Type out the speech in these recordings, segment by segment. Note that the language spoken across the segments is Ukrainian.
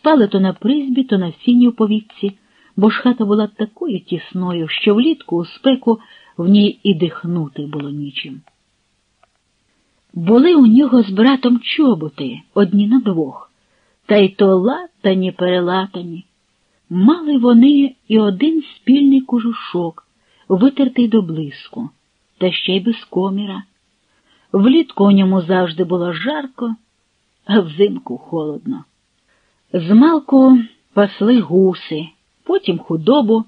Спали то на призбі, то на сіні у повітці, бо ж хата була такою тісною, що влітку у спеку в ній і дихнути було нічим. Були у нього з братом чоботи одні на двох, та й то латані перелатані. Мали вони і один спільний кожушок, витертий до блиску, та ще й без коміра. Влітку у ньому завжди було жарко, а взимку холодно. Змалку пасли гуси, потім худобу,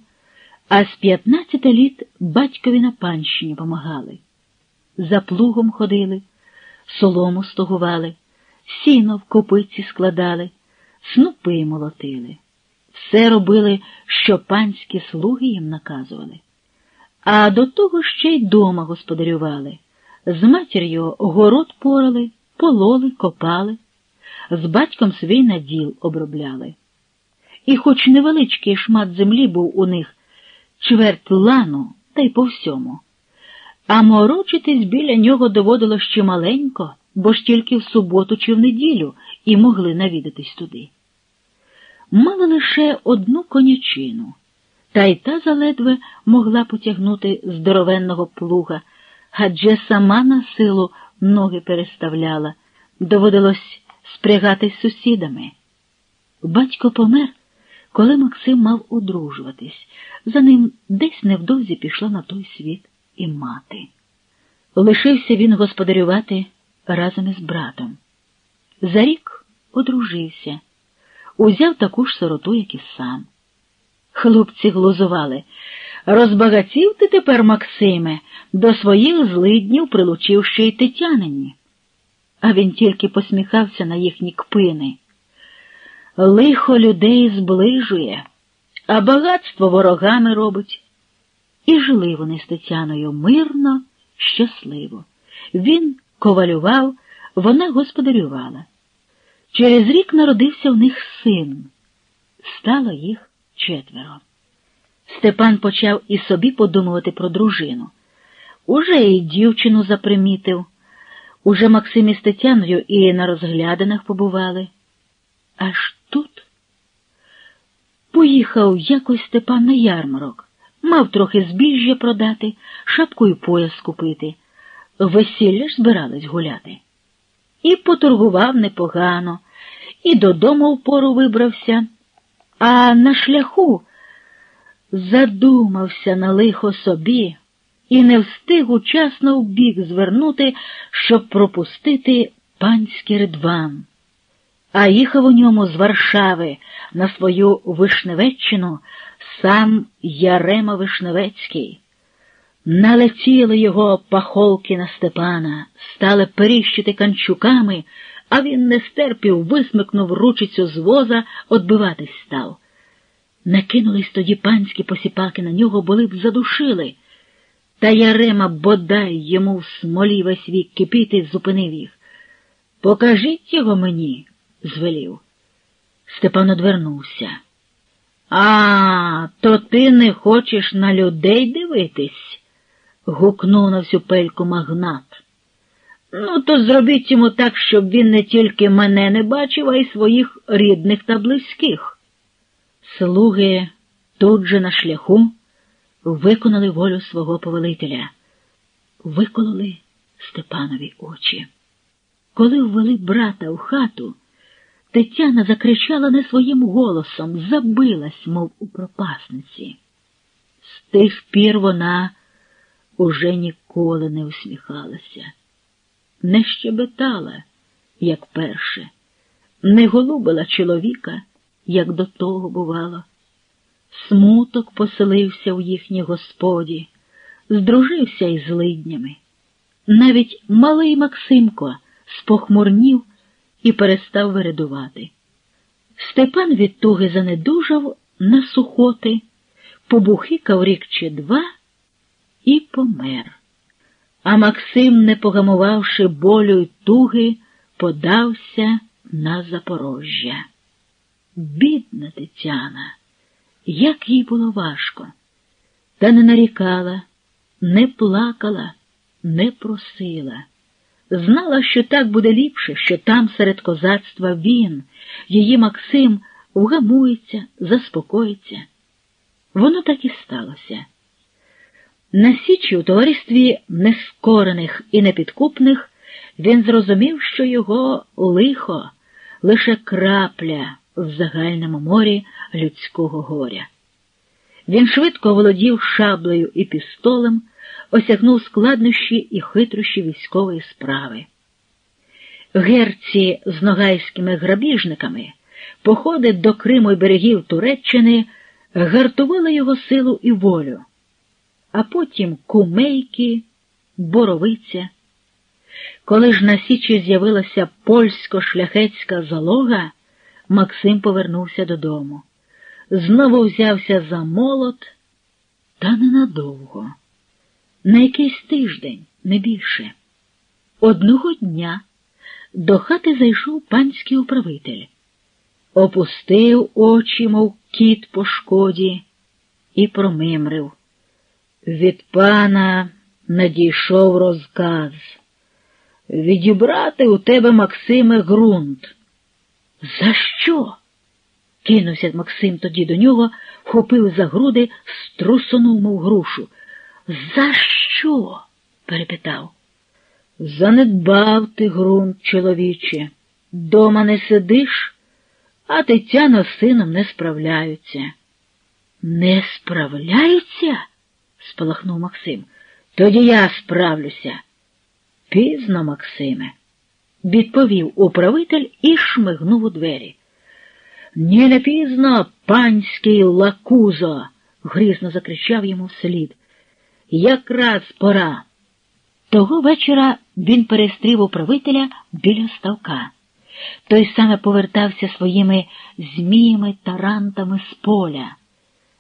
а з п'ятнадцяти літ батькові на панщині помагали. За плугом ходили, солому стогували, сіно в копиці складали, снупи молотили. Все робили, що панські слуги їм наказували. А до того ще й дома господарювали. З матір'ю город порали, пололи, копали, з батьком свій наділ обробляли. І хоч невеличкий шмат землі був у них, чверть лану, та й по всьому. А морочитись біля нього доводилось чималенько, бо ж тільки в суботу чи в неділю і могли навідатись туди. Мали лише одну конячину, та й та заледве могла потягнути здоровенного плуга, адже сама на силу ноги переставляла, доводилось спрягатись з сусідами. Батько помер, коли Максим мав одружуватись. За ним десь невдовзі пішла на той світ і мати. Лишився він господарювати разом із братом. За рік одружився, узяв таку ж сироту, як і сам. Хлопці глузували. Розбагатів ти тепер, Максиме, до своїх злиднів прилучив ще й Тетянині. А він тільки посміхався на їхні кпини. Лихо людей зближує, а багатство ворогами робить. І жили вони з Тетяною мирно, щасливо. Він ковалював, вона господарювала. Через рік народився в них син. Стало їх четверо. Степан почав і собі подумувати про дружину. Уже і дівчину запримітив, уже Максим із Тетяною і на розглядинах побували. Аж тут поїхав якось Степан на ярмарок, мав трохи збіжжя продати, шапку й пояс купити. Весілля ж збирались гуляти. І поторгував непогано, і додому в пору вибрався, а на шляху задумався на лихо собі і не встиг учасно в бік звернути, щоб пропустити панський ридван. А їхав у ньому з Варшави на свою Вишневеччину сам Ярема Вишневецький. Налетіли його пахолки на Степана, стали періщити канчуками, а він не стерпів, висмикнув ручицю з воза, отбиватись став. Накинулись тоді панські посіпаки на нього, були б задушили. Та Ярема бодай йому в смолі весь вік кипіти, зупинив їх. Покажіть його мені, звелів. Степан одвернувся. А, то ти не хочеш на людей дивитись? гукнув на всю пельку магнат. Ну, то зробіть йому так, щоб він не тільки мене не бачив, а й своїх рідних та близьких. Слуги тут же на шляху виконали волю свого повелителя, викололи Степанові очі. Коли ввели брата в хату, Тетяна закричала не своїм голосом, забилась, мов у пропасниці. З тих пір вона уже ніколи не усміхалася, не щебетала, як перше, не голубила чоловіка, як до того бувало. Смуток поселився в їхній господі, здружився із лиднями. Навіть малий Максимко спохмурнів і перестав виридувати. Степан від туги занедужав на сухоти, побухикав рік чи два і помер. А Максим, не погамувавши болю й туги, подався на Запорожжя. Бідна Тетяна, як їй було важко, та не нарікала, не плакала, не просила. Знала, що так буде ліпше, що там серед козацтва він, її Максим, вгамується, заспокоїться. Воно так і сталося. На січі у товаристві нескорених і непідкупних він зрозумів, що його лихо лише крапля в загальному морі людського горя. Він швидко володів шаблею і пістолем, осягнув складнощі і хитрощі військової справи. Герці з ногайськими грабіжниками, походи до Криму і берегів Туреччини гартували його силу і волю, а потім кумейки, боровиця. Коли ж на Січі з'явилася польсько-шляхетська залога, Максим повернувся додому. Знову взявся за молот, та ненадовго, на якийсь тиждень, не більше. Одного дня до хати зайшов панський управитель, опустив очі, мов кіт по шкоді, і промимрив. Від пана надійшов розказ відібрати у тебе, Максиме, ґрунт. За що? Кинувся Максим тоді до нього, вхопив за груди, струсонув, мов грушу. За що? перепитав. Занедбав ти ґрунт, чоловіче. Дома не сидиш, а Тетяна з сином не справляються. Не справляються? спалахнув Максим. Тоді я справлюся. Пізно, Максиме, відповів управитель і шмигнув у двері. Ні, не пізно, панський лакузо, грізно закричав йому вслід. Якраз пора. Того вечора він перестрів управителя біля ставка. Той саме повертався своїми зміями тарантами з поля.